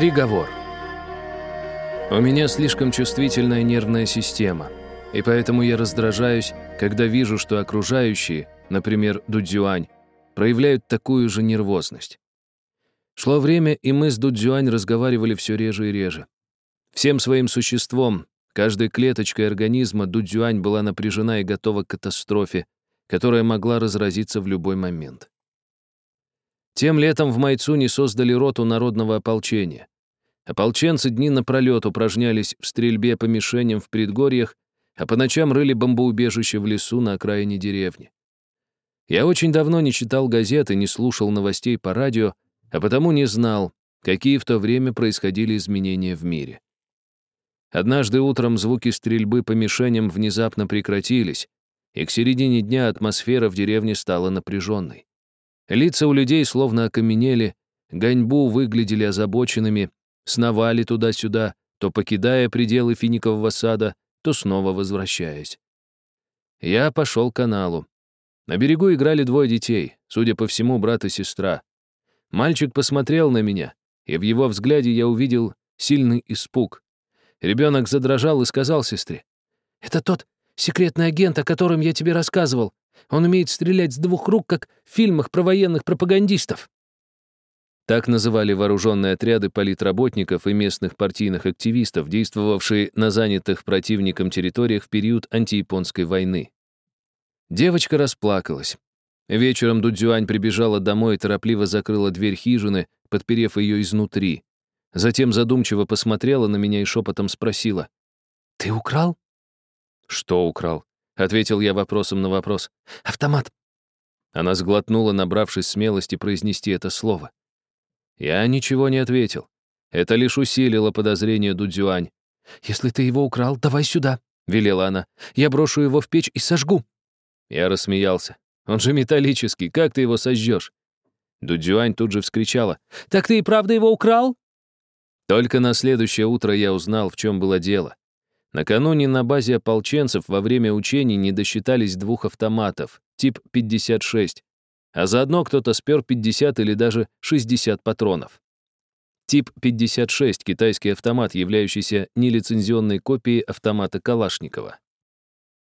Приговор. У меня слишком чувствительная нервная система, и поэтому я раздражаюсь, когда вижу, что окружающие, например, Дудзюань, проявляют такую же нервозность. Шло время, и мы с Дудзюань разговаривали все реже и реже. Всем своим существом, каждой клеточкой организма Дудзюань была напряжена и готова к катастрофе, которая могла разразиться в любой момент. Тем летом в Майцуне создали роту народного ополчения. Ополченцы дни напролет упражнялись в стрельбе по мишеням в предгорьях, а по ночам рыли бомбоубежище в лесу на окраине деревни. Я очень давно не читал газеты, не слушал новостей по радио, а потому не знал, какие в то время происходили изменения в мире. Однажды утром звуки стрельбы по мишеням внезапно прекратились, и к середине дня атмосфера в деревне стала напряженной. Лица у людей словно окаменели, ганьбу выглядели озабоченными, сновали туда-сюда, то покидая пределы финикового сада, то снова возвращаясь. Я пошел к каналу. На берегу играли двое детей, судя по всему, брат и сестра. Мальчик посмотрел на меня, и в его взгляде я увидел сильный испуг. Ребенок задрожал и сказал сестре, «Это тот секретный агент, о котором я тебе рассказывал. Он умеет стрелять с двух рук, как в фильмах про военных пропагандистов». Так называли вооруженные отряды политработников и местных партийных активистов, действовавшие на занятых противником территориях в период антияпонской войны. Девочка расплакалась. Вечером Дудзюань прибежала домой и торопливо закрыла дверь хижины, подперев ее изнутри. Затем задумчиво посмотрела на меня и шепотом спросила. «Ты украл?» «Что украл?» — ответил я вопросом на вопрос. «Автомат». Она сглотнула, набравшись смелости произнести это слово. Я ничего не ответил. Это лишь усилило подозрение Дудзюань. «Если ты его украл, давай сюда», — велела она. «Я брошу его в печь и сожгу». Я рассмеялся. «Он же металлический, как ты его сожжешь?» Дудзюань тут же вскричала. «Так ты и правда его украл?» Только на следующее утро я узнал, в чем было дело. Накануне на базе ополченцев во время учений не досчитались двух автоматов, тип 56, а заодно кто-то спер 50 или даже 60 патронов. Тип 56 — китайский автомат, являющийся нелицензионной копией автомата Калашникова.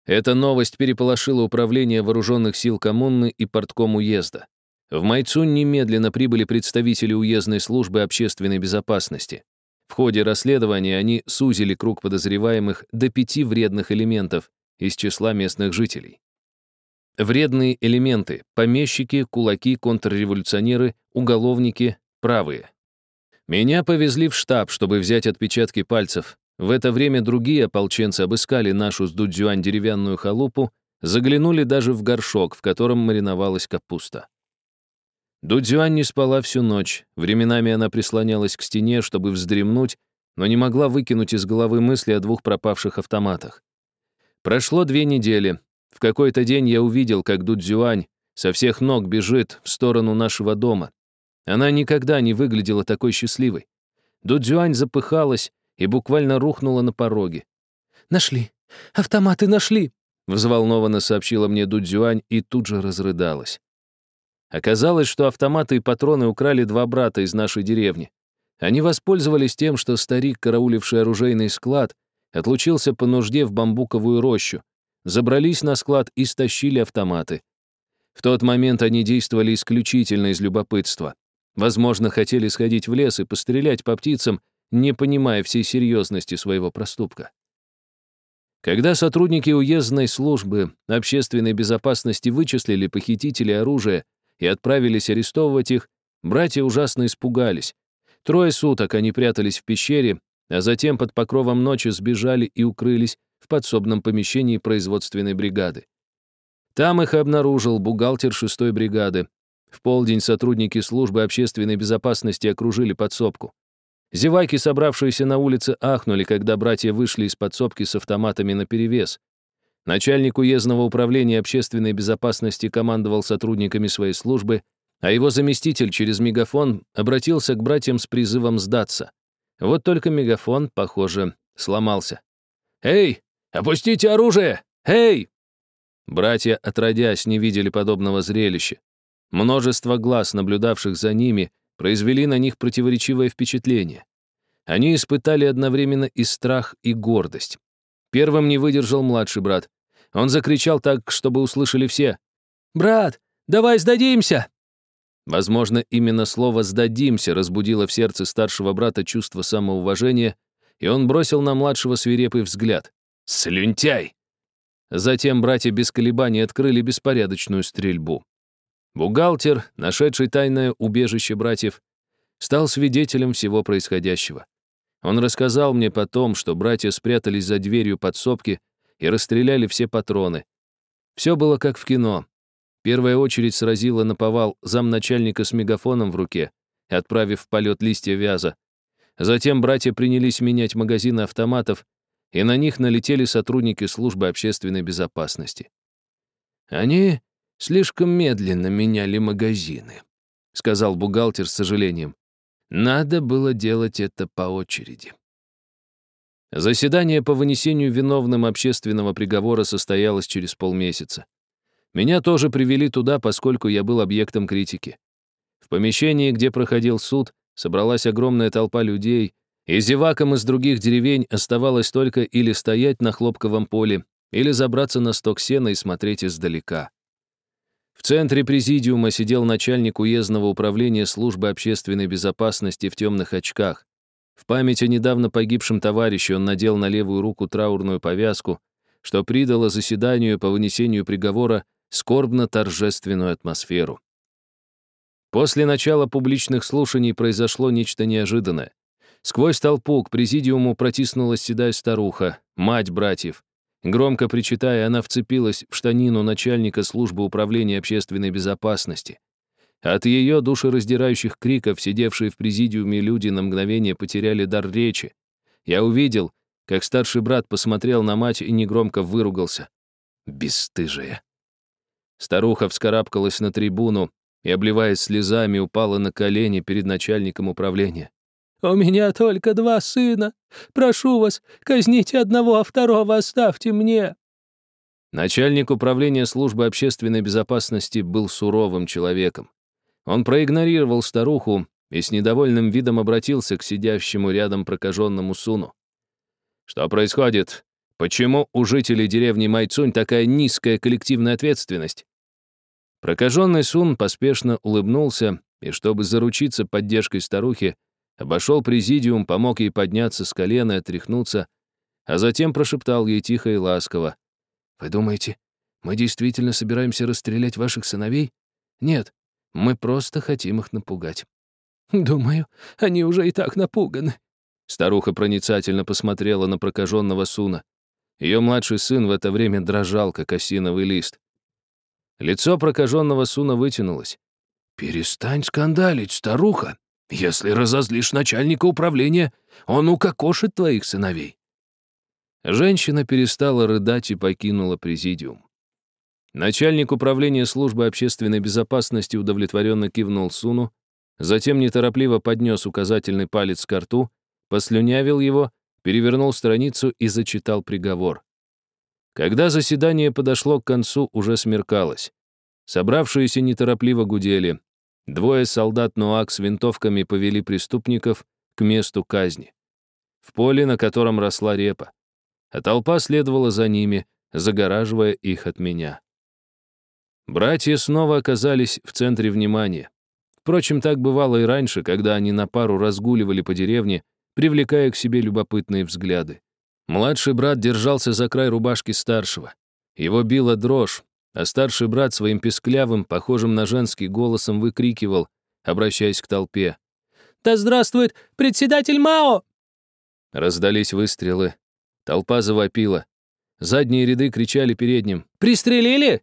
Эта новость переполошила управление вооруженных сил коммуны и портком уезда. В Майцун немедленно прибыли представители уездной службы общественной безопасности. В ходе расследования они сузили круг подозреваемых до пяти вредных элементов из числа местных жителей. Вредные элементы — помещики, кулаки, контрреволюционеры, уголовники, правые. Меня повезли в штаб, чтобы взять отпечатки пальцев. В это время другие ополченцы обыскали нашу с Дудзюань деревянную халупу, заглянули даже в горшок, в котором мариновалась капуста. Дудзюань не спала всю ночь. Временами она прислонялась к стене, чтобы вздремнуть, но не могла выкинуть из головы мысли о двух пропавших автоматах. Прошло две недели, в какой-то день я увидел, как Дудзюань со всех ног бежит в сторону нашего дома. Она никогда не выглядела такой счастливой. Дудзюань запыхалась и буквально рухнула на пороге. «Нашли! Автоматы нашли!» Взволнованно сообщила мне Дудзюань и тут же разрыдалась. Оказалось, что автоматы и патроны украли два брата из нашей деревни. Они воспользовались тем, что старик, карауливший оружейный склад, отлучился по нужде в бамбуковую рощу, забрались на склад и стащили автоматы. В тот момент они действовали исключительно из любопытства. Возможно, хотели сходить в лес и пострелять по птицам, не понимая всей серьезности своего проступка. Когда сотрудники уездной службы общественной безопасности вычислили похитителей оружия и отправились арестовывать их, братья ужасно испугались. Трое суток они прятались в пещере, а затем под покровом ночи сбежали и укрылись в подсобном помещении производственной бригады. Там их обнаружил бухгалтер шестой бригады. В полдень сотрудники службы общественной безопасности окружили подсобку. Зеваки, собравшиеся на улице, ахнули, когда братья вышли из подсобки с автоматами наперевес. Начальник уездного управления общественной безопасности командовал сотрудниками своей службы, а его заместитель через мегафон обратился к братьям с призывом сдаться. Вот только мегафон, похоже, сломался. «Эй, «Опустите оружие! Эй!» Братья, отродясь, не видели подобного зрелища. Множество глаз, наблюдавших за ними, произвели на них противоречивое впечатление. Они испытали одновременно и страх, и гордость. Первым не выдержал младший брат. Он закричал так, чтобы услышали все. «Брат, давай сдадимся!» Возможно, именно слово «сдадимся» разбудило в сердце старшего брата чувство самоуважения, и он бросил на младшего свирепый взгляд. «Слюнтяй!» Затем братья без колебаний открыли беспорядочную стрельбу. Бухгалтер, нашедший тайное убежище братьев, стал свидетелем всего происходящего. Он рассказал мне потом, что братья спрятались за дверью подсобки и расстреляли все патроны. Все было как в кино. Первая очередь сразила на повал замначальника с мегафоном в руке, отправив в полет листья вяза. Затем братья принялись менять магазины автоматов, и на них налетели сотрудники службы общественной безопасности. «Они слишком медленно меняли магазины», — сказал бухгалтер с сожалением. «Надо было делать это по очереди». Заседание по вынесению виновным общественного приговора состоялось через полмесяца. Меня тоже привели туда, поскольку я был объектом критики. В помещении, где проходил суд, собралась огромная толпа людей, и зевакам из других деревень оставалось только или стоять на хлопковом поле, или забраться на сток сена и смотреть издалека. В центре президиума сидел начальник уездного управления службы общественной безопасности в темных очках. В память о недавно погибшем товарище он надел на левую руку траурную повязку, что придало заседанию по вынесению приговора скорбно-торжественную атмосферу. После начала публичных слушаний произошло нечто неожиданное. Сквозь толпу к президиуму протиснулась седая старуха, мать братьев. Громко причитая, она вцепилась в штанину начальника службы управления общественной безопасности. От ее душераздирающих криков сидевшие в президиуме люди на мгновение потеряли дар речи. Я увидел, как старший брат посмотрел на мать и негромко выругался. Бесстыжие. Старуха вскарабкалась на трибуну и, обливаясь слезами, упала на колени перед начальником управления. «У меня только два сына. Прошу вас, казните одного, а второго оставьте мне». Начальник управления службы общественной безопасности был суровым человеком. Он проигнорировал старуху и с недовольным видом обратился к сидящему рядом прокаженному Суну. «Что происходит? Почему у жителей деревни Майцунь такая низкая коллективная ответственность? Прокаженный Сун поспешно улыбнулся и, чтобы заручиться поддержкой старухи, обошел президиум, помог ей подняться с колена и отряхнуться, а затем прошептал ей тихо и ласково. «Вы думаете, мы действительно собираемся расстрелять ваших сыновей? Нет, мы просто хотим их напугать». «Думаю, они уже и так напуганы». Старуха проницательно посмотрела на прокаженного Суна. Ее младший сын в это время дрожал, как осиновый лист. Лицо прокаженного Суна вытянулось. «Перестань скандалить, старуха. Если разозлишь начальника управления, он укокошит твоих сыновей». Женщина перестала рыдать и покинула президиум. Начальник управления службы общественной безопасности удовлетворенно кивнул Суну, затем неторопливо поднес указательный палец к рту, послюнявил его перевернул страницу и зачитал приговор. Когда заседание подошло к концу, уже смеркалось. Собравшиеся неторопливо гудели. Двое солдат Нуак с винтовками повели преступников к месту казни. В поле, на котором росла репа. А толпа следовала за ними, загораживая их от меня. Братья снова оказались в центре внимания. Впрочем, так бывало и раньше, когда они на пару разгуливали по деревне, привлекая к себе любопытные взгляды. Младший брат держался за край рубашки старшего. Его била дрожь, а старший брат своим песклявым, похожим на женский голосом выкрикивал, обращаясь к толпе. «Да здравствует председатель Мао!» Раздались выстрелы. Толпа завопила. Задние ряды кричали передним. «Пристрелили?»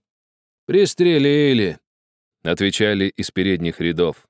«Пристрелили!» — отвечали из передних рядов.